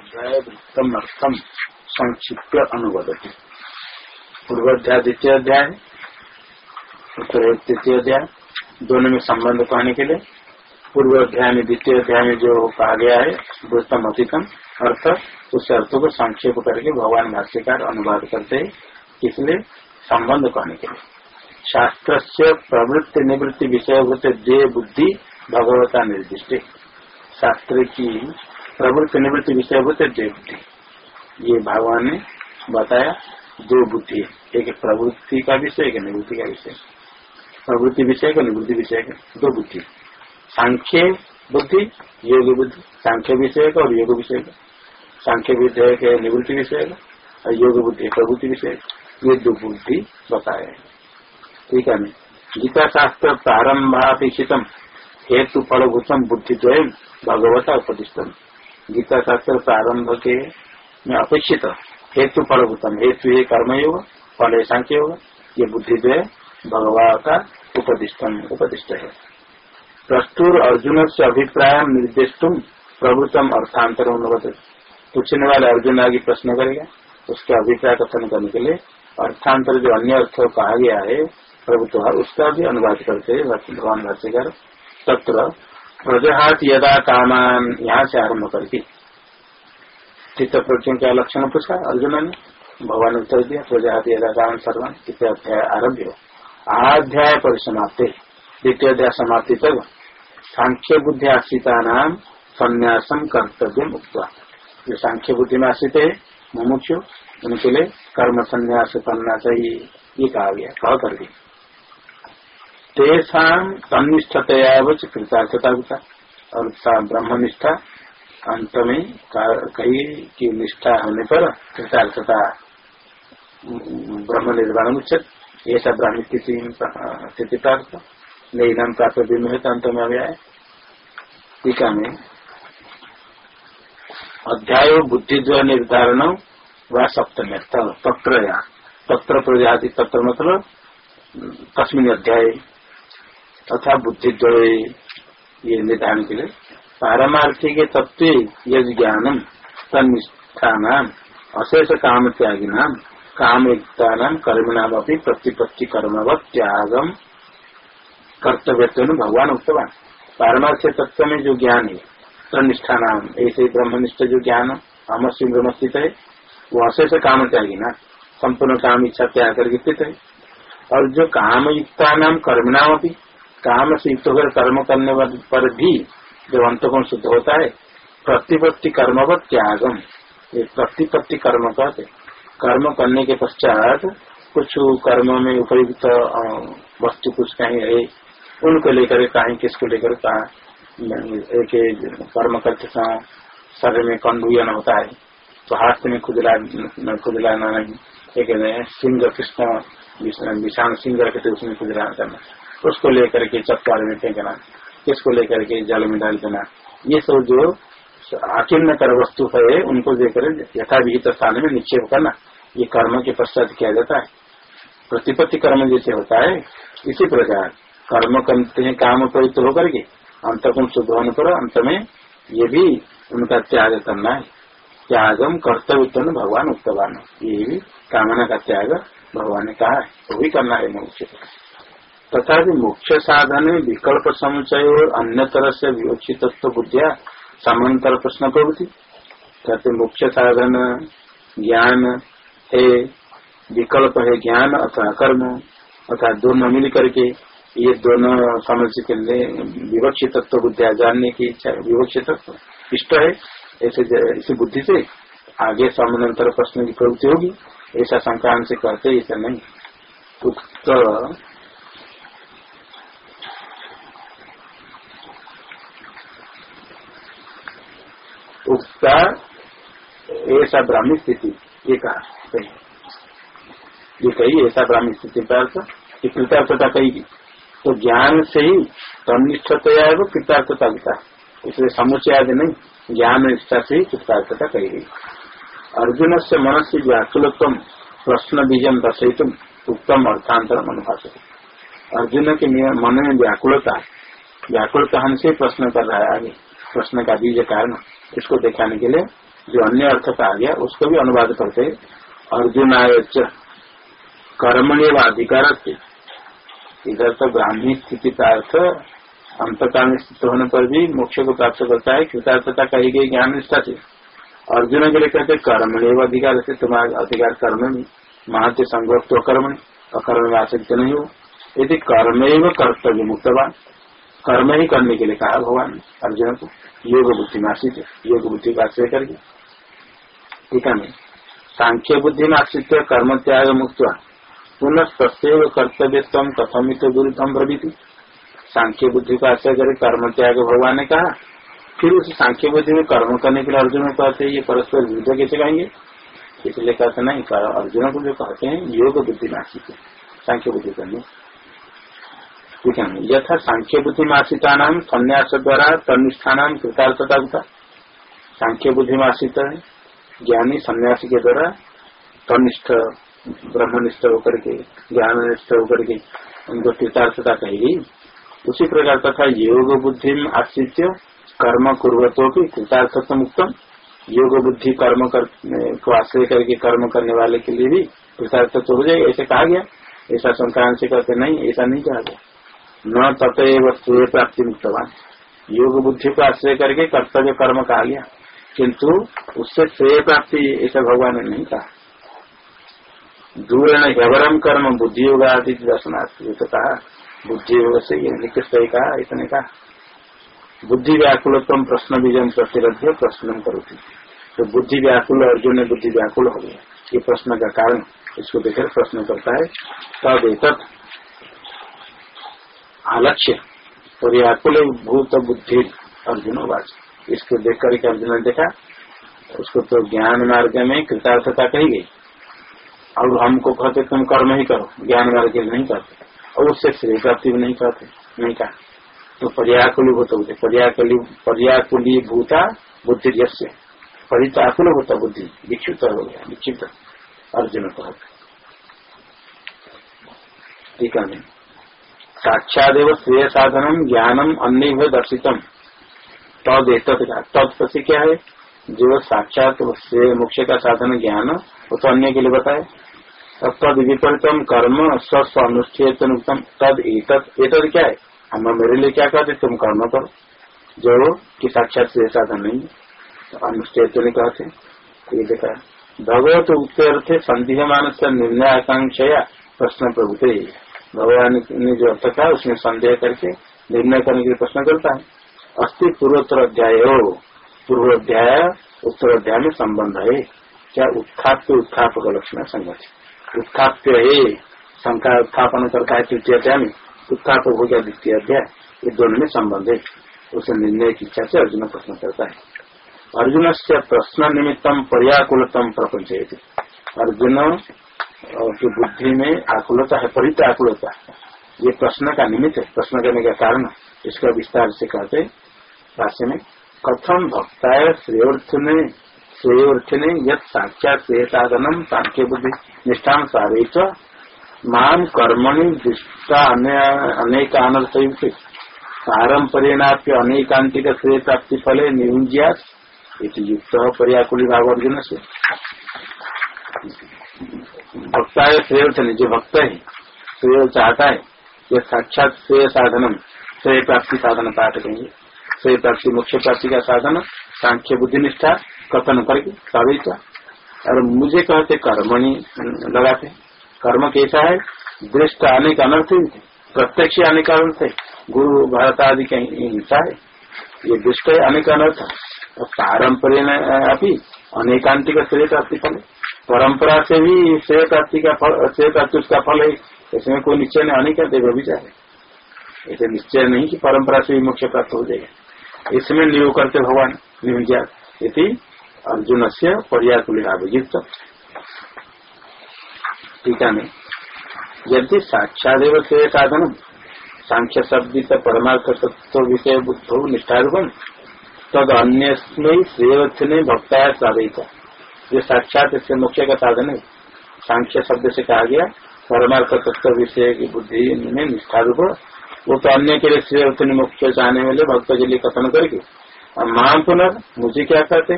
अध्याय वृत्तम अर्थम संक्षिप्त अनुवादती पूर्वाध्याय द्वितीय अध्याय उत्तर तृतीय अध्याय दोनों में संबंध कहने के लिए। पूर्व अध्याय में, द्वितीय अध्याय में जो कहा गया है वृत्तम अधिकम अर्थ, उस अर्थ को संक्षेप करके भगवान भाष्यकार अनुवाद करते हैं, इसलिए संबंध कहने के लिए। शास्त्र से प्रवृत्ति निवृत्ति विषय होते दे बुद्धि भगवता निर्दिष्ट। शास्त्र की प्रवृत्ति निवृत्ति दे बुद्धि। ये भगवान ने बताया दो बुद्धि एक प्रवृत्ति का विषय, एक निवृत्ति का विषय। प्रवृत्ति विषय का निवृत्ति विषय का दो बुद्धि सांख्य बुद्धि, योग बुद्धि। सांख्य विषय का और योग विषय का। सांख्य विषय के निवृत्ति विषय का और योग बुद्धि प्रवृत्ति विषय ये दो बुद्धि बताए ठीक है गीता शास्त्र प्रारंभापेक्षित हेतु फलभूतम बुद्धि द्वय भगवता उपदिष्टम। गीता शास्त्र प्रारंभ के में अपेक्षित हेतु फलभूतम हेतु ये कर्मयोग फल सांख्य योग, ये बुद्धि द्वय भगवान का उपदिष्टम उपदिष्ट है। प्रस्तुर अर्जुन से अभिप्राय निर्देश प्रभुतम अर्थांतर पूछने वाले अर्जुन आगे प्रश्न करेगा, उसके अभिप्राय कथन करने के लिए। अर्थांतर जो अन्य अर्थ कहा गया है प्रभुत्व उसका भी अनुवाद करते हैं, भगवान भाष्यकर, तत्र प्रजहात यदा कामान, यहाँ से आरंभ करके चित्त प्रज्ञ का लक्षण पूछा अर्जुन ने? भगवान उत्तर दिया प्रजहात यदा काम सर्वन अध्याय आरभ्य आध्याय पर परिसमाप्ते, द्वितीय अध्याय समाप्ति तक सांख्य बुद्धि आश्रिता नाम संन्यासम कर्तव्य मुक्त जो सांख्य बुद्धि में आश्रित है, मुमुक्षु, उनके लिए कर्म संन्यास करना चाहिए, ये कहा गया, कह करके तेषा तनिष्ठतया कृतार्थता होता और ब्रह्मनिष्ठा अंत में कही की निष्ठा होने पर कृतार्थता ब्रह्म निर्वाण उचित ऐसा ब्राह्मी स्थिति प्राप्त। नहीं नाम प्राप्त भी में अंत में अभी आए टीका में, अध्याय बुद्धि जो निर्धारण व सप्तम तत्र तत्र प्रजाति, तत्र मतलब तस्मिन अध्याय। तथा बुद्धि ये निर्धारण के लिए पारमार्थिक तत्व यद ज्ञानम तनिष्ठान अशेष काम त्यागी नाम काम नाम कर्मिणाम अपनी प्रतिपत्ति कर्मवत त्यागम कर्तव्य भगवान उत्तवान पारमार्थ तत्व में जो ज्ञान है तनिष्ठा नाम ऐसे ब्रह्मनिष्ठ जो ज्ञान अमस्य ब्रह्म स्थित है वो अशेष काम त्यागी ना संपूर्ण काम इच्छा त्याग कर स्थित है। और जो काम युक्ता नाम कर्मिणाम अपनी काम से युक्त होकर कर्म करने पर भी जब अंतगुण शुद्ध होता है, प्रतिपत्ति कर्मवत त्यागम। ये प्रतिपत्ति कर्म कहते कर्म करने के पश्चात कुछ कर्म में उपयुक्त वस्तु कुछ कहीं है उनको लेकर कहीं किसको लेकर कहा एक कर्म करते समय शरीर में कंडुयन होता है तो हाथ में खुदला खुदलाना नहीं, एक सिंह कृष्ण विषाण सिंह रखते उसमें खुदलाना करना। उसको लेकर के चप्पाल में फेंकना, किसको लेकर के जल में डाल देना, ये सब जो आकिन्न कर वस्तु है, उनको लेकर यथाविहित स्थान में निक्षेप करना, ये कर्म के पश्चात किया जाता है। प्रतिपत्ति कर्म जैसे होता है, इसी प्रकार कर्म करते हैं, काम प्रयुक्त होकर के अंत को शुद्ध होने पर अंत में ये भी उनका त्याग करना है। त्यागम कर्तव्य भगवान उत्तवान ये भी कामना का त्याग भगवान ने कहा है, वो भी करना है मुख्य तथा मुख्य साधन विकल्प समुचय और अन्य तरह से विवक्षित बुद्धिया समांतर प्रश्न प्रवृत्ति कहते मुख्य साधन, ज्ञान है, विकल्प है ज्ञान अथवा कर्म अथवा दोनों मिल करके ये दोनों समझ के लिए विवक्षित तत्व बुद्धिया जानने की इच्छा विवक्षित तत्व इष्ट है। ऐसे इसी बुद्धि से आगे समानांतर प्रश्न की प्रवृत्ति होगी। ऐसा संक्रांत से करते ऐसा नहीं। उक्त उक्ता ऐसा ब्राह्मी स्थिति, ये कहा ये कही, ऐसा ब्राह्मी स्थिति का अर्थ कृतार्थता कही। तो ज्ञान से ही तनिष्ठतया है वो कृतार्थता लिखा। इसलिए समुचय आदि नहीं, ज्ञान निष्ठा से ही कृतार्थता कही गई। अर्जुन से मन से व्याकुलत्व प्रश्न बीजम दर्शित उत्तम अर्थांतर अनुभाष अर्जुन के मन में व्याकुलता व्याकुलता हमसे प्रश्न कर रहा है आगे, प्रश्न का बीज कारण। इसको दिखाने के लिए जो अन्य अर्थ का आ गया, उसको भी अनुवाद करते अर्जुन आय कर्मणि व अधिकार इधर तो ब्राह्मी स्थिति का अर्थ अंतता में स्थित होने पर भी मोक्ष को प्राप्त करता है कृतार्थता कही गई ज्ञान निष्ठा से अर्जुन के लिए कहते कर्मणि व अधिकार से तुम्हारा अधिकार कर्म में महत्व संगोक्त कर्म अकर्म में आसक्त नहीं हो। यदि कर्म एवं कर्तव्य मुक्तवान कर्म ही करने के लिए कहा भगवान अर्जुन को। योग बुद्धि में आश्रित योग बुद्धि का आश्रय करके। ठीक है सांख्य बुद्धि में आश्रित कर्म त्याग मुक्त पुनः तस्व कर्तव्य तम कथमित विरुद्धम प्रवृत्ति सांख्य बुद्धि का आश्रय करे कर्म त्याग भगवान ने कहा। फिर उस सांख्य बुद्धि में कर्म करने के लिए अर्जुन को कहते हैं, ये परस्पर विरुद्ध कैसे कहेंगे इसलिए कहते नहीं अर्जुन को जो कहते हैं, योग बुद्धि में आश्रित सांख्य बुद्धि करने। ठीक है यथा सांख्य बुद्धि नाम संन्यास द्वारा तनिष्ठा नाम कृतार्थता होता सांख्य बुद्धि में ज्ञानी सन्यासी के द्वारा तनिष्ठ ब्रह्मनिष्ठ होकर के ज्ञान निष्ठ होकर के उनको कृतार्थता कहेगी उसी प्रकार तथा योग बुद्धि में आश्रित कर्म कुर्वतो की कृतार्थता मुक्तम योग बुद्धि कर्म कर, को आश्रय करके कर्म करने वाले के लिए भी कृतार्थ हो जाएगा ऐसे कहा गया ऐसा संक्रांति से कहते नहीं ऐसा नहीं कहा गया न ततएव श्रेय प्राप्ति मुक्तवान योग बुद्धि को आश्रय करके कर्तव्य कर्म कहा गया। किंतु उससे श्रेय प्राप्ति ऐसा भगवान ने नहीं कहा। दूरण हवरम कर्म बुद्धि योग आदि दर्शनार्थ तो कहा बुद्धि योग से निकृष्ट कहा इसने कहा। बुद्धि व्याकुलतम प्रश्न बीजम प्रतिरध्य प्रश्न करोती। तो बुद्धि व्याकुल अर्जुन ने बुद्धि व्याकुल हो गया। ये प्रश्न का कारण इसको देखकर प्रश्न करता है। तब एक अलक्ष्य। और व्याकुल भूत बुद्धि अर्जुन वाच। इसको देख करके अर्जुन ने देखा, उसको तो ज्ञान मार्ग में कृतार्थता कही गई। और हमको कहते, तुम कर्म ही करो, ज्ञान मार्ग नहीं करते। और उससे श्रेय प्राप्ति भी नहीं करते, नहीं कहा। तो पर्याकुली भूत बुद्धि, पर्याकुली पर्याकुली भूता बुद्धि यश्य परिताकुल होता बुद्धि, विक्षिप्त हो गया, विक्षिप्त। अर्जुन कहते ठीक है साक्षादेव श्रेय साधनम ज्ञानम अन्य दर्शितम। तद तद से क्या है? जो साक्षात श्रेय मोक्ष का साधन ज्ञान वो तो अन्य के लिए बताए। तद विपरीतम कर्म स्वस्थ अनुष्ठेतन तद एतद क्या है? हम मेरे लिए क्या कहते तुम कर्म करो। जो कि साक्षात श्रेय साधन नहीं तो कहते भगवत उत्तर संदेहमान से निर्णय आकांक्षा प्रश्न प्रभुते। भगवान ने जो अर्थ था उसमें संदेह करके निर्णय करने के लिए प्रश्न करता है। अस्थि पूर्वोत्तर अध्याय हो पूर्व उत्तर अध्याय में संबंध है। क्या उत्थाप्य, उत्थापक लक्षण संगत? उत्थाप्य है। शंका, उत्थापन करता है, तृतीय अध्याय में। उत्थापक हो गया द्वितीय अध्याय। ये दोनों में संबंध है। उस निर्णय की इच्छा से अर्जुन प्रश्न करता है। अर्जुन से प्रश्न निमित्तम पर्याकुलतम प्रपंच अर्जुन की बुद्धि में आकुलता है, परित आकुलता ये प्रश्न का निमित्त है, प्रश्न करने का कारण इसका विस्तार से कहते भाष्य में कथम भक्ताय श्रेयोर्थ ने श्रेयोर्थ ने यद साक्षात श्रेय साधनम सांख्य बुद्धि निष्ठा सारे मान कर्मणि दृष्टा अनेक अनर्थ पारंपरिणाप्य अनेकांतिक श्रेय प्राप्ति फले नियुंज्या युक्त पर्याकुली भाव से भक्ता है, श्रेय जो भक्त है, श्रेय चाहता है, ये साक्षात श्रेय साधनम, श्रेय प्राप्ति साधन पाठ करेंगे श्रेय प्राप्ति मुख्य प्राप्ति का साधन, सांख्य बुद्धि निष्ठा कथन करके साविता और मुझे कहते कर्मणि लगाते कर्म कैसा है? दृष्ट आने का अनर्थ प्रत्यक्ष आने का अनर्थ है। गुरु भारत आदि का हिंसा है। ये दुष्ट है अनेक अनर्थ पारंपरिक अभी अनेकांतिक श्रेय प्राप्ति फल परंपरा से भी श्रेय प्राप्ति का फल श्रेय प्राप्ति उसका फल है, इसमें कोई निश्चय नहीं आने का देव विचार है ऐसे निश्चय नहीं कि परंपरा से भी मोक्ष प्राप्त हो जाएगा। इसमें नियोग करते भगवान निविज्ञा अर्जुन से पर्याकुलित टीका में यदि साक्षादेव श्रेय साधन सांख्य शब्द परमार्थ तत्व विषय बुद्ध निष्ठारूपम तद अन्य श्रेय भक्ता साधित। ये साक्षात इससे मुख्य का साधन है। सांख्य शब्द से कहा गया, परमार्थ तत्व विषय की बुद्धि में निष्ठा रूप। वो तो अन्य के लिए श्रेय मुख्य चाहने वाले भक्त के लिए कथन करके और माँ पुनर्, मुझे क्या कहते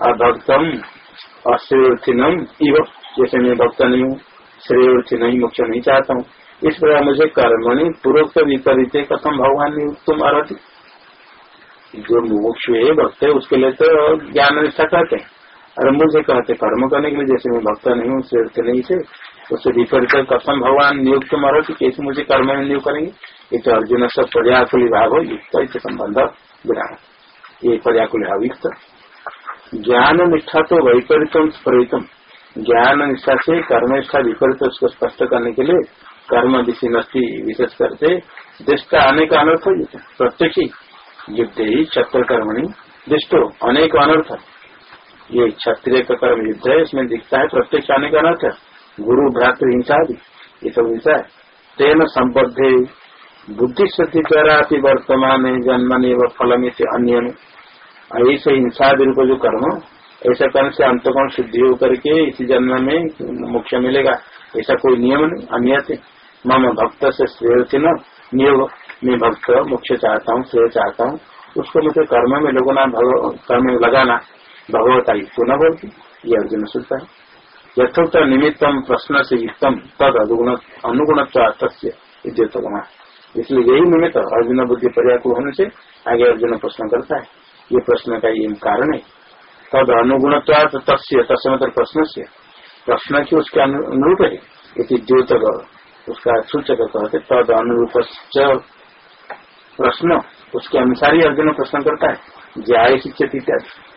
अभक्तम अश्रेयर्थिनम इव जैसे मैं भक्त नहीं हूँ श्रेयर्थी नहीं मोक्ष नहीं चाहता हूँ। इस प्रकार मुझे कर्मणि पूर्वोक्त विपरीत कथम भगवान तुम अरती जो मोक्ष है भक्त है उसके लिए तो ज्ञान निष्ठा कहते हैं। और मुझे कहते कर्म करने के लिए जैसे मैं भक्त नहीं हूँ श्रेष्ठ नहीं से उससे विपरीत कथम भगवान नियुक्त मरती कैसे मुझे कर्म में नियुक्त करेंगे? ये तो अर्जुन से प्रजाकुल भाव युक्त संबंध विराम ये प्रजाकुल भाव युक्त ज्ञान निष्ठा तो वैपरीतम स्फरितम ज्ञान निष्ठा से कर्म निष्ठा विपरीत उसको स्पष्ट करने के लिए कर्म विषय विशेष करते। दृष्टा आने का अनर्थ प्रत्यक्ष युद्ध ही छत्र कर्मणि दृष्टो, अनेक अनर्थ। ये क्षत्रिय का कर्म युद्ध है, इसमें दिखता है प्रत्यक्ष आने का अनर्थ गुरु, भ्रातृ हिंसा भी ये सब हिंसा है। तेन संबद्ध बुद्धि शक्ति द्वारा वर्तमान जन्म ने व फलम से अन्य ऐसे हिंसा को जो कर्म, ऐसा कर्म से अंतकोण शुद्धि होकर के इसी जन्म में मोक्ष मिलेगा। ऐसा कोई नियम नहीं अन्य मम भक्त से श्रेय न नियोग मैं भक्त, मोक्ष चाहता हूँ, श्रेय चाहता हूँ। उसको मुझे कर्म में लोगों कर्म में लगाना। भगवता युक्त न बोलती ये अर्जुन सोचता है। यथोक्त निमित्तम प्रश्न से युक्तम तद अनुगुण अनुगुण इसलिए यही निमित्त अर्जुन बुद्धि पर्याप्त होने से आगे अर्जुन प्रश्न करता है। ये प्रश्न का ये कारण है। तद अनुगुण तस्य मतलब प्रश्न से प्रश्न की उसके अनुरूप है। इति द्योतक, उसका सूचक कहते तद अनुरूप प्रश्न। उसके अनुसार ही अर्जुन प्रश्न करता है। ज्याय शिक्षित इत्यादि।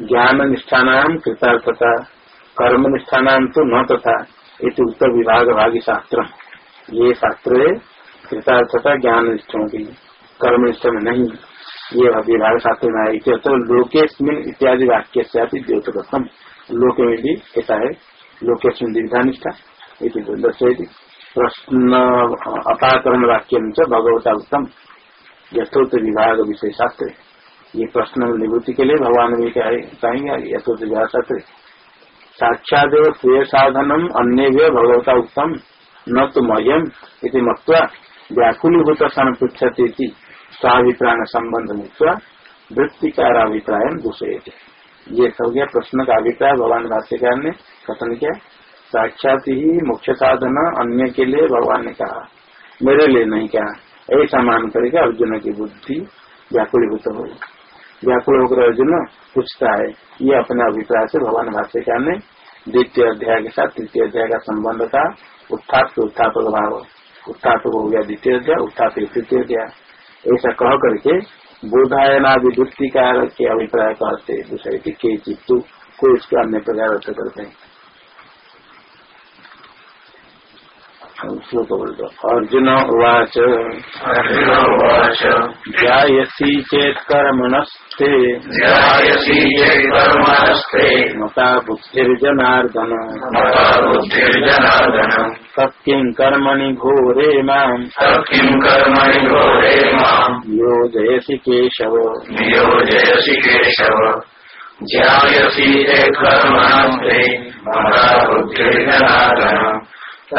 ज्ञान निष्ठान कृतार्थता कर्म निष्ठान तो न तथा इति उत्तर विभाग भागी शास्त्र ये शास्त्र है कृतार्थता ज्ञान निष्ठों की कर्म में नहीं, ये विभाग शास्त्र में आए तो लोकेस्मिन इत्यादि वाक्य से द्योतकम लोक में भी ऐसा है, लोकेस्मिन दीर्घानिष्ठा दर्शयती प्रश्न अपाकरण वाक्य भगवता उत्तम यथोत विभाग विषय शास्त्र ये प्रश्न निवृत्ति के लिए भगवान भी कहेंगे यथोत शास्त्र साक्षात प्रिय साधनम अन्य भगवता उत्तम न तो मयम इति मत्वा व्याकुलीभूत सन पृछती स्वाभिप्राण संबंध मुक्त वृत्तिकार अभिप्राय दूसरे ये सब गया प्रश्न का अभिप्राय। भगवान भाष्यकार ने कथन किया, साक्षात ही मुख्य साधन अन्य के लिए भगवान ने कहा, मेरे लिए नहीं कहा। ऐसा मान करके अर्जुन की बुद्धि व्याकुलीभूत हो व्याकुल होकर अर्जुन पूछता है, ये अपने अभिप्राय से भगवान भाष्यकार ने द्वितीय अध्याय के साथ तृतीय अध्याय का संबंध था। उत्थाप से उत्थापक भाव। उत्थापक हो गया द्वितीय अध्याय, उत्थाप तृतीय अध्याय। ऐसा कह करके बोधायनादि वृत्तिकार के अभिप्राय कहते दूसरे के चित्तु को इसके अन्य प्रकार अर्थ करते हैं। श्लोक बोल दो अर्जुन उवाच ध्यायसी चेत कर्मणस्ते। चेत कर्मणस्ते मता बुद्धिर्जनार्दन। मता बुद्धिर्जनार्दन। सत्यं कर्मणि घोरे माम्। सत्यं कर्मणि घोरे माम्। नियोजयसि केशव। नियोजयसि केशव। ध्यायसी चेत कर्मणस्ते। मता बुद्धिर्जनार्दन। ते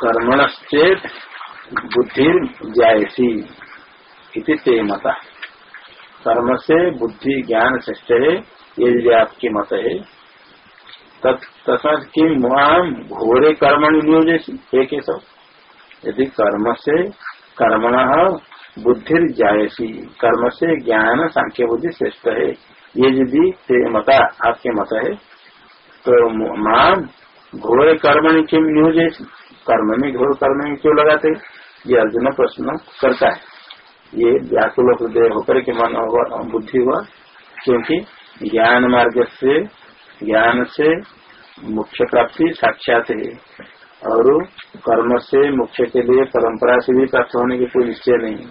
कर्मणश्चेत बुद्धि जायसी इति ते मता। कर्म से बुद्धि ज्ञान श्रेष्ठ है ये आपकी मत। है तथा किम घोरे कर्मण नियोजन एक सब यदि कर्म से कर्मण बुद्धि जायसी कर्म से ज्ञान सांख्य बुद्धि श्रेष्ठ है, ये यदि मता, आपके मत है तो माँ घोर कर्म किम नियोजन कर्म में घोर कर्म में क्यों लगाते ये अर्जुन प्रश्न करता है। ये व्याकुल होकर के मन बुद्धि हुआ, क्योंकि ज्ञान मार्ग से ज्ञान से मुख्य प्राप्ति साक्षात है। और कर्म से मुख्य के लिए परंपरा से भी प्राप्त होने की कोई निश्चय नहीं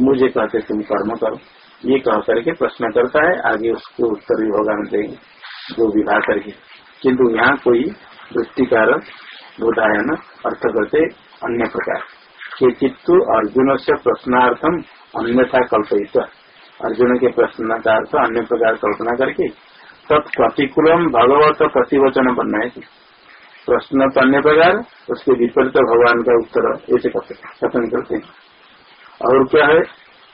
मुझे कहते तुम कर्म करो। ये कह करके प्रश्न करता है। आगे उसको उत्तर भी भगवान देंगे जो विवाह करके। किंतु यहाँ कोई वृत्तिकार बोधायन, अर्थ करते अन्य प्रकार। के चित्तु अर्जुन से प्रश्नार्थम अन्यथा कल्पित अर्जुन के प्रश्न का अर्थ अन्य प्रकार कल्पना करके तत्प्रतिकूलम भगवत प्रतिवचन बनना है प्रश्न तो अन्य प्रकार, उसके विपरीत भगवान का उत्तर ऐसे कथन। करते हैं। और क्या है?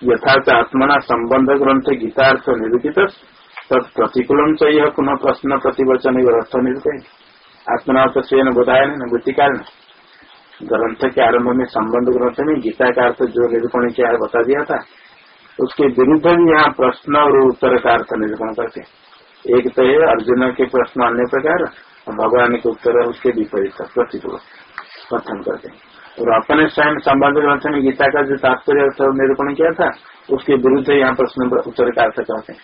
यथार्थ आत्मना संबंध ग्रंथ गीतार्थ निरूपित तत्प्रतिकूलम चाहिए, पुनः प्रश्न प्रतिवचन अर्थ निरूपित आत्मना तो स्वयं बताया नहीं वृत्ति कारण। ग्रंथ के आरंभ में संबंध ग्रंथ में गीता का अर्थ जो निरूपण किया है, बता दिया था। उसके विरुद्ध भी यहाँ प्रश्न और उत्तर का अर्थ निरूपण करते एक तो है अर्जुन के प्रश्न अन्य प्रकार भगवान के उत्तर है उसके विपरीत प्रतिकूल कथन करते हैं और अपने स्वयं संबंध ग्रंथ में गीता का जो तात्पर्य निरूपण किया था, उसके विरुद्ध यहाँ प्रश्न उत्तर का अर्थ कहते हैं?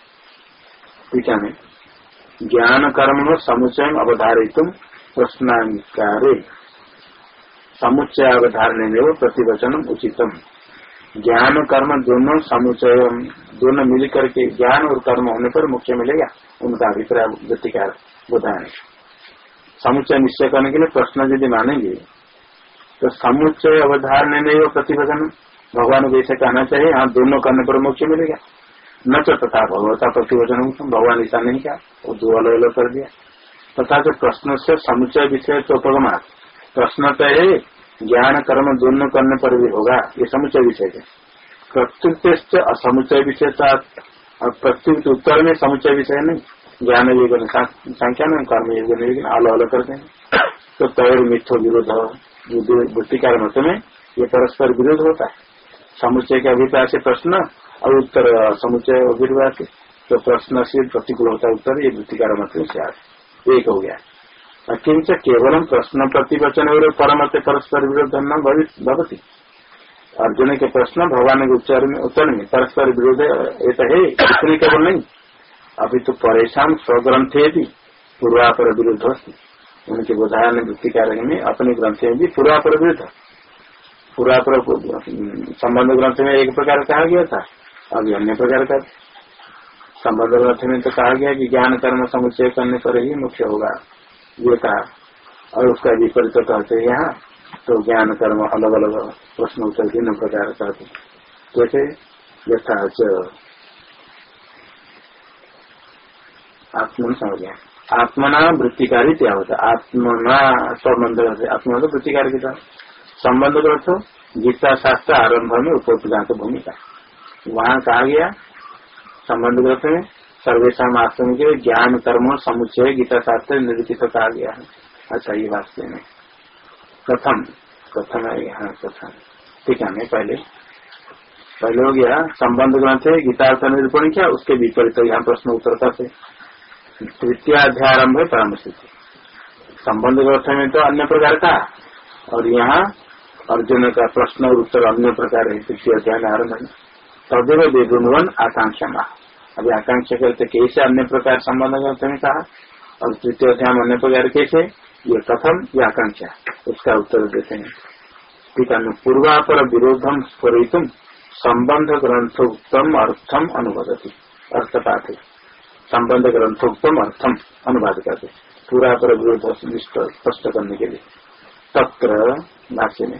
ठीक है ज्ञान कर्म समुचय अवधारित प्रश्नांकारे समुच्चय अवधारण में प्रतिवचन उचितम। ज्ञान कर्म दोनों समुचय दोनों मिल करके ज्ञान और कर्म होने पर मुख्य मिलेगा। उनका अभिप्राय व्यक्तिकार बुधान। समुच्चय निश्चय करने के लिए प्रश्न यदि मानेंगे तो समुच्चय अवधारण नहीं में प्रतिवचन भगवान को ऐसे कहना चाहिए हाँ दोनों करने पर मुख्य मिलेगा। न तो तथा भगवता प्रतिवचन भगवान ऐसा नहीं कहा, वो दो अलग अलग कर दिया। तथा जो प्रश्न से समुचय विषय तो उपगमा प्रश्न तो है, ज्ञान कर्म दोनों करने पर भी होगा, ये समुचय विषय है। प्रत्युत असमुचय विषय और प्रत्युत उत्तर में समुचय विषय नहीं, ज्ञान योग संख्या में कर्म योग अलग अलग करते हैं तो तैर मिथ्यो विरोध बुद्धिकार मत में ये परस्पर विरोध होता है। समुचय के अभिप्राय से प्रश्न और उत्तर समुचय अभिप्राय से तो प्रश्न से प्रतिकूल होता है उत्तर, ये बुद्धिकार मत से एक हो गया। किंच केवलम प्रश्न प्रतिवचन और परमत परस्पर विरोध भवती। अर्जुन के प्रश्न, भगवान के उच्चार में उत्तर में परस्पर विरोध ये तो है इतने केवल नहीं। अभी तो परेशान स्वग्रंथे भी पूर्वापर विरुद्ध उनके बोधायन वृत्ति कार्य में अपने ग्रंथ में भी पूर्वापर विरुद्ध। पूर्वापर संबंध ग्रंथ में एक प्रकार कहा गया था, अभी अन्य प्रकार का। संबंध ग्रंथ में तो कहा गया कि ज्ञान, कर्म समुचय करने पर ही मुख्य होगा, ये कहा। और उसका विपरीत कहते हैं यहाँ तो ज्ञान, कर्म, अलग अलग प्रश्न उत्तर भिन्न प्रकार कहते कैसे यथा आत्मन समझ गया। आत्मना वृत्तिकारी क्या होता आत्मना संबंध आत्मा तो वृत्तिकार की संबंध ग्रंथ गीता शास्त्र आरंभ में उपजात भूमिका। वहाँ कहा गया, संबंध ग्रंथ में सर्वेशा आश्रम के ज्ञान, कर्म समुचय गीता शास्त्र निरूपित कहा गया है। अच्छा ये वास्तव में। कथम कथन है यहाँ कथन ठीक है पहले पहले हो गया संबंध ग्रंथ है, गीतार्थ निरूपण किया, उसके विपरीत यहाँ प्रश्न उत्तर करते तृतीय अध्यारंभ है परामर्शित संबंध ग्रंथ में तो अन्य प्रकार का, और यहाँ अर्जुन का प्रश्न और उत्तर अन्य प्रकार है तृतीय अध्याय आरंभ है तदेव वेदुनवन आकांक्षा अभी आकांक्षा करते कैसे अन्य प्रकार संबंध ग्रंथ में कहा? और तृतीय अध्याय अन्य प्रकार कैसे? ये कथम ये आकांक्षा उसका उत्तर देते हैं। ठीक है पूर्वापर विरोधम स्फुरितुम संबंध ग्रंथोक्तम अर्थम अनुवादती। अर्थपात संबंध ग्रंथोक्तम अर्थम अनुवाद करते पूरा विरोध स्पष्ट करने के लिए। तत्र भाष्य में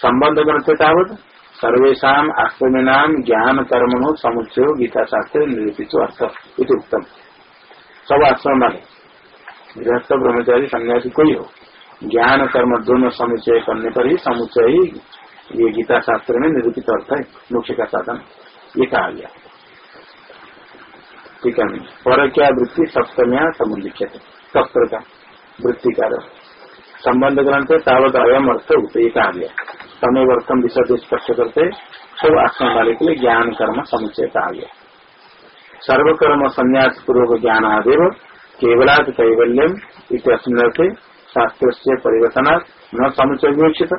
संबंध ग्रंथ तावत सर्वेशा आश्रमीनाम ज्ञान कर्म समुचय गीता शास्त्र निरूपित अर्थ उत्तम सब आश्रम गृहस्थ ब्रह्मचारी सन्यासी कोई हो। ज्ञान, कर्म दोनों समुचय करने पर ही समुचय ही ये गीता शास्त्र में निरूपित अर्थ है मुख्य का साधन। ये कहा गया। ठीक है पर क्या वृत्ति सप्तम्या समुलिख्य सप्तर का वृत्ति का संबंध ग्रंथ तावत अयम अर्थ होते ये कहा गया। समय वर्तन विषय स्पष्ट करते सब आश्रम वाले के लिए ज्ञान, कर्म समुचय कहा गया। सर्वकर्म, संन्यास पूर्वक ज्ञान आदेव केवलाद कैवल्यम इतने शास्त्र से परिवर्तना न समुचय विवक्षित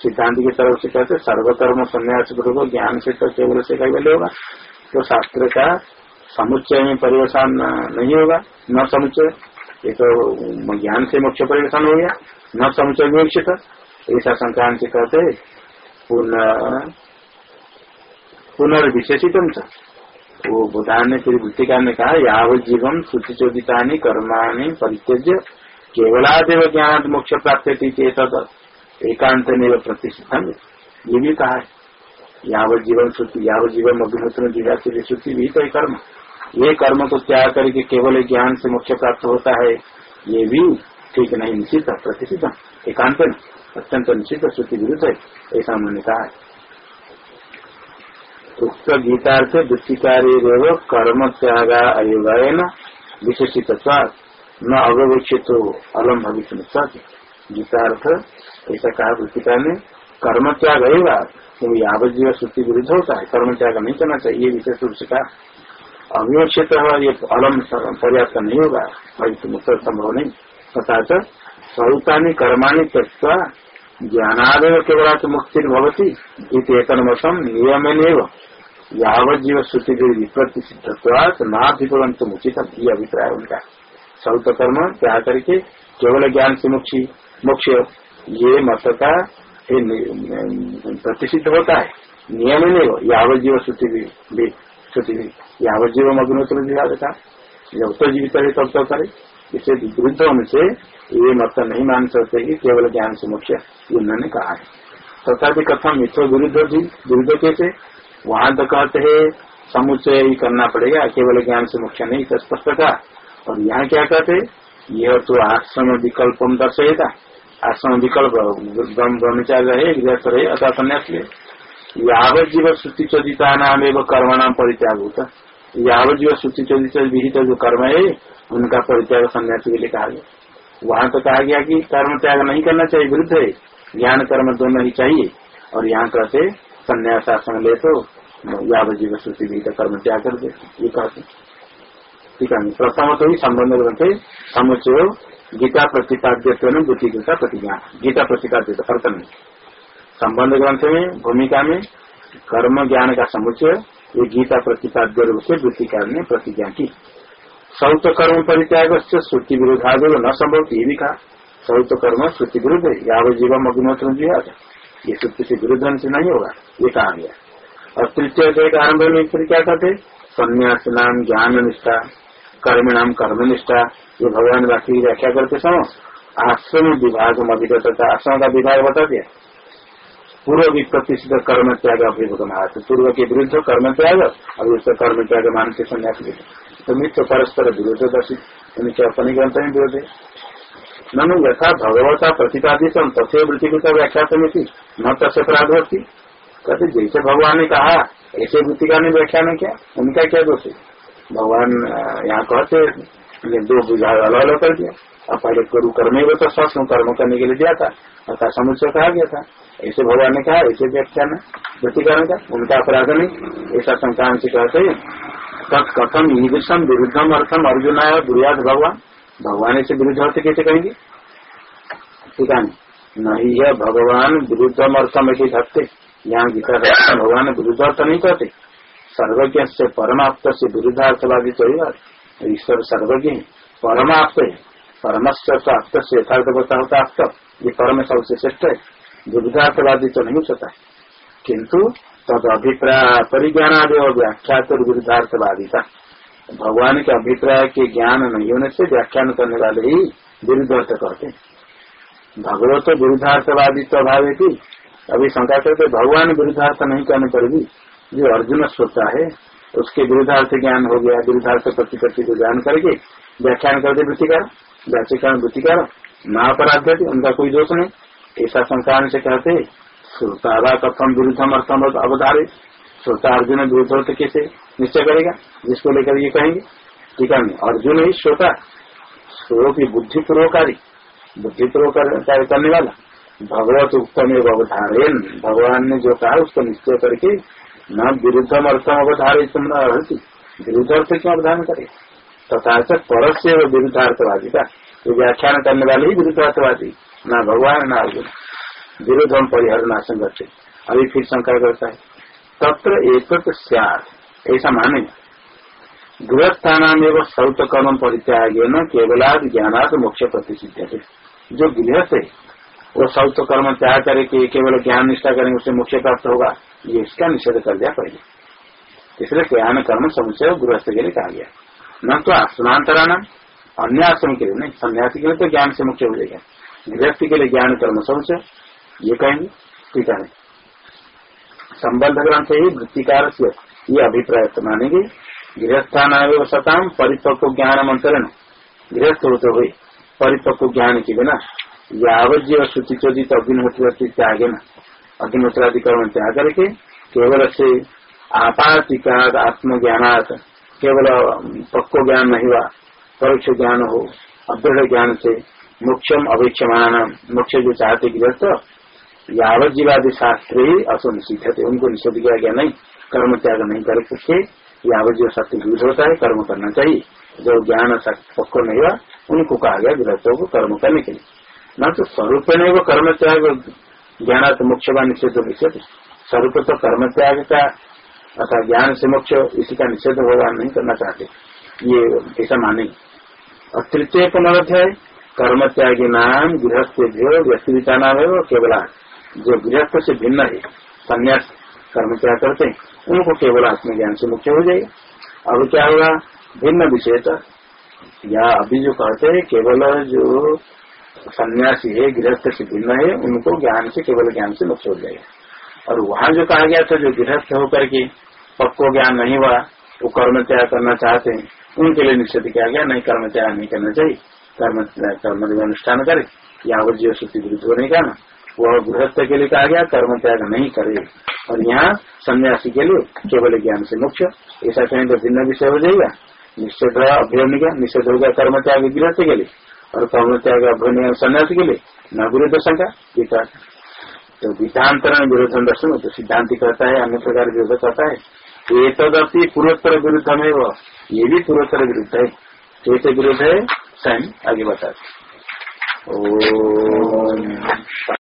सिद्धांत की तरफ़ से कहते सर्वकर्म संन्यास पूर्वक ज्ञान से तो केवल से कैवल्य होगा तो शास्त्र का समुच्चय में परिवर्तन नहीं होगा न समुच्चय। ये तो ज्ञान से मुख्य परिवर्तन हो गया न समुचय विवक्षित ऐसा संक्रांति कहते पुनर्विशेषित वो बुधान ने फिर भूतिका ने कहा याव जीवन श्रुति चोदिता कर्माणी परित्यज्य केवलादेव ज्ञान मोक्ष प्राप्त चेत एकांत ने प्रतिष्ठित ये भी कहा है यावत जीवन श्रुति यावत जीवन अभिनेत्र जिज्ञासी श्रुति भी तो कर्म। ये कर्म को त्याग करके केवल ज्ञान से मोक्ष प्राप्त होता है, ये भी ठीक नहीं, निश्चित प्रतिष्ठित एकांत अत्यंत निश्चित श्रुति विरुद्ध है, ऐसा उन्होंने कहा है। उक्त गीतार्थ दुष्टिकारी कर्म त्यागा अयोगायन विशेषित न अववेक्षित अलम भविष्य गीतार्थ ऐसा कहा वृत्तिकार ने कर्म त्याग रहेगा क्योंकि यावजीव श्रुति विरुद्ध होता है कर्म त्याग नहीं करना चाहिए विशेष रूप से कहा अविवक्षित ये अलम पर्याप्त नहीं होगा भविष्य मुक्त संभव नहीं तथा सौता कर्माणी त्यक्ता ज्ञानादेव केवल मुक्ति भवती इतम नियम यावजीव श्रुति विप्रति सिद्धत्वात नाधिपवंत उचित ये अभिप्राय उनका सौत कर्म क्या करके केवल ज्ञान से मुक्ति मोक्ष। ये मत का प्रतिषिद्ध होता है। नियम नहीं हो यावजीव श्रुति भी श्रुति यावजीव अग्नोत्र विभाग था। जब तो जीवित है तब तो करे। इसे विरुद्ध होने से ये मत नहीं मान सकते कि केवल ज्ञान से मुख्य उन्होंने कहा है। तथा भी कथम मित्र विरुद्ध विरुद्ध कैसे? वहाँ तो कहते हैं समुचय ही करना पड़ेगा, केवल ज्ञान से मुख्य नहीं तो स्पष्ट था और यहाँ क्या कहते यह तो आश्रम विकल्प दर्शेगा आश्रम विकल्प ब्रह्मचार्य रहे गृहस्थ रहे अथवा संन्यास यावत जीव श्रुति चोदिता नाम एवं कर्म नाम परित्याग होता यावत जीव श्रुति चोदित विहित जो कर्म है, उनका परित्याग संन्यास के लिए कहा गया। वहाँ तो कहा गया कि कर्म त्याग नहीं करना चाहिए, विरुद्ध है। ज्ञान कर्म दोनों ही चाहिए। और यहाँ कहते संन्यास आश्रम ले तो यावजीव श्रुति भी कर्म त्याग कर दे ये कहते ठीक है? प्रथम तो ही संबंध ग्रंथ समुचय गीता प्रतिपाद्य बुद्धि गीता प्रतिज्ञा। गीता प्रतिपाद्य अर्थ में संबंध ग्रंथ में, भूमिका में, कर्म ज्ञान का समुचय ये गीता प्रतिपाद्य रूप से वृत्तिकार ने प्रतिज्ञा की। सौत कर्म परित्याग से श्रुति विरोधाद न संभव ये भी कहा। सौत कर्म श्रुति विरुद्ध यावजीवम अग्निहोत्र ये श्रुति से विरुद्ध नहीं होगा। ये कहा गया। और तृतीय का आरंभ में फिर क्या कहते संन्यास नाम ज्ञान निष्ठा कर्म नाम कर्म निष्ठा ये भगवान वाक्य की व्याख्या करते समय आश्रम विभाग में अभिगत आश्रम का विभाग बता दिया पूर्व विप्रतिष्ठित कर्म त्याग अभिभूत पूर्व के विरुद्ध कर्म त्याग अभी उसका कर्म त्याग मानसिक संन्यास तो मित्र परस्पर विरोध दर्शित उनके अपने ग्रंथ में विरोध है। ननु यथा भगवता प्रतिपादित तथे वृत्ति व्याख्या समिति न तस्य होती कहते जैसे भगवान ने कहा, ऐसे वृत्तिका ने व्याख्या में क्या? उनका क्या दोष है? भगवान यहाँ कहते दो विभाग अलग अलग कर दिया। अब पहले गुरु कर्म ही तो स्वस्थ कर्म करने के लिए दिया था, अर्थात समुच्चय कहा गया था। ऐसे भगवान ने कहा, ऐसे व्याख्यान वृत्तिका ने कहा उनका अपराध नहीं। ऐसा संक्रांत कहते तत्कथम ईदृशम विरुद्धम अर्थम अर्जुन आया दुर्याद भगवान। भगवान ऐसे विरुद्ध अर्थ कैसे कहेंगे? ठीक है नहीं है, भगवान विरुद्धम अर्थम ऐसे धरते। यहाँ गीता भगवान विरुद्धार्थ नहीं कहते सर्वज्ञ से परमाप्त से विरुद्धार्थवादी तो ईश्वर सर्वज्ञ परमाप्त है। परमस्य आप्त से यथार्थ होता होता आप्त ये परम सबसे श्रेष्ठ है। विरुद्धार्थवादी तो नहीं होता है किंतु तद अभिप्राय परिज्ञान आदि और व्याख्यात और विरुद्धार्थवादी था। भगवान के अभिप्राय के ज्ञान नहीं होने से व्याख्यान करने वाले ही विरुद्धार्थ कहते हैं। भगवत विरुद्धार्थवादी तो अभाव है अभी शंका करते भगवान विरुद्धार्थ नहीं करने भी जो अर्जुन सोचा है। उसके विरुद्धार्थ ज्ञान हो गया, विरुद्धार्थ प्रतिपत्ति को ज्ञान करके व्याख्यान कर दे वृत्तिकार। व्याख्यान वृत्तिकार न अपराध उनका कोई दोष नहीं। ऐसा संकार से कहते श्रोतावा कथम विरुद्धम अर्थम अवधारे। श्रोता अर्जुन विरुद्ध कैसे? निश्चय करेगा? जिसको लेकर ये कहेंगे। ठीक है, अर्जुन ही श्रोता श्रो की बुद्धिपूर्वकारी बुद्धिपूर्वक कार्य करने वाला। भगवत उत्तम एवं अवधारेन भगवान ने जो कहा, उसको निश्चय करके न विरुद्धम अर्थम अवधारे विरुद्ध अर्थ क्यों अवधारण करे? तथा से परस्य विरुद्धार्थवादी का। ये व्याख्यान करने वाले ही विरुद्धार्थवादी। न भगवान, न अर्जुन। विरुद्धम परिहर न संगत अभी फिर शंका करता है। तत्र एक ऐसा माने। गृहस्थान एवं सौत कर्म परित्याग न केवलाद ज्ञानाद मोक्ष प्रतिष्ठित है जो गृहस्थ है वो सब तो कर्म त्याग करे कि केवल ज्ञान निष्ठा करेंगे, उससे मुख्य प्राप्त होगा। ये इसका निषेध कर दिया पहले। इसलिए ज्ञान, कर्म समुचय गृहस्थ के लिए कहा गया। न तो नाम अन्य आश्रम के लिए नहीं, सन्यासी के लिए तो ज्ञान से मुख्य हो जाएगा गृहस्थी के लिए ज्ञान, कर्म समुचय ये कहेंगे, ठीक है। संबंध ग्रंथ ही वृत्तिकार से ये अभिप्राय तो मानेंगे। गृहस्थान सताम परिपक्व ज्ञान मंत्रण गृहस्थ होते हुए परिपक्व ज्ञान के बिना यावज्य श्रुति चोदित अग्निहोत्र त्यागे न। अग्निहोत्रादि त्याग करके केवल से आपातिका आत्मज्ञानात, केवल पक्को ज्ञान नहीं हुआ, परोक्ष ज्ञान हो, अदृढ़ ज्ञान से मुख्यम अभिक्षमान मुख्य जो चाहते गृहस्थ यावजीवादी शास्त्र ही असुनिश्चित थे। उनको निषेध किया गया नहीं, कर्म त्याग नहीं कर सकते। यावजीव सत्य विरुद्ध होता है, कर्म करना चाहिए। जो ज्ञान पक्को नहीं हुआ, उनको कहा गया गृहस्थों को कर्म करने के लिए। न तो स्वरूप नहीं वो कर्म त्याग ज्ञान तो मुख्य व निषेध निषेध स्वरूप तो कर्म त्याग का अथा ज्ञान से मुख्य इसी का निषेध होगा, नहीं करना चाहते। ये ऐसा माने। और तृतीय पुनर्ध्याय कर्म त्यागी नाम गृहस्थ व्यक्तिता नाम है, वो केवल जो गृहस्थ से भिन्न है, संन्यास कर्म त्याग करते हैं, उनको केवल आत्मज्ञान से मुख्य हो जाएगा। अब क्या होगा? भिन्न विषय या अभी जो कहते हैं, केवल जो सन्यासी है, गृहस्थ से भिन्न है, उनको ज्ञान से, केवल ज्ञान से मुक्त हो जाएगा और वहाँ जो कहा गया था, जो गृहस्थ होकर के पक्को ज्ञान नहीं हुआ, वो कर्म त्याग करना चाहते हैं, उनके लिए निश्चित किया गया, नहीं, कर्म त्याग नहीं करना चाहिए। कर्म कर्म अनुष्ठान करे या वो जीव श्रुति विरुद्ध होने का ना। वह गृहस्थ के लिए कहा गया, कर्म त्याग नहीं करे। और यहाँ सन्यासी के लिए केवल ज्ञान से मुख्य ऐसा कहें तो भिन्न विषय हो जाएगा। निश्चित अभ्यन गया, निषेध हो गया कर्म त्याग गृहस्थ के लिए। और कर्म त्याग अभ्यन सन्यास के लिए? न गुरु दर्शन का गीता तो गीतांतरण विरोध दर्शन तो सिद्धांति कहता है, अन्य प्रकार विरोध करता है ये तदपि पूर्वोत्तर विरुद्ध में वो, ये भी पूर्वोत्तर विरुद्ध है। कैसे विरुद्ध है सैन आगे बताते ओ